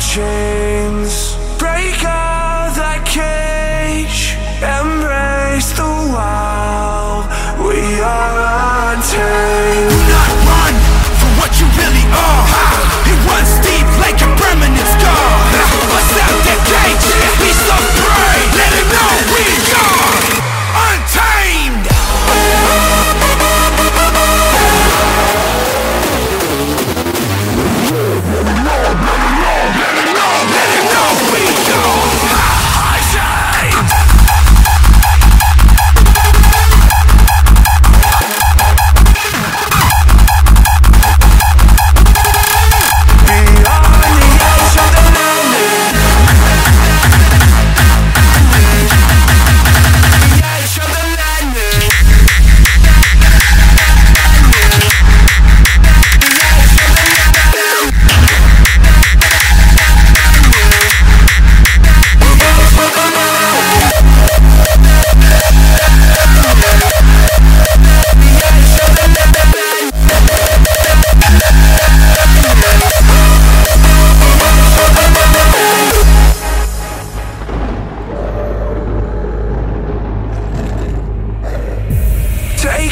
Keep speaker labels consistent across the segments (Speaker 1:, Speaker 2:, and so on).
Speaker 1: chains. Break out that cage. Embrace the wild. We are untamed.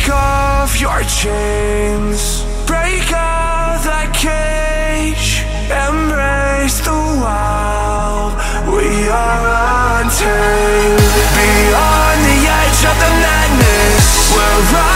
Speaker 1: Break off your chains. Break out that cage. Embrace the wild. We are untamed. Beyond the edge of the madness. We're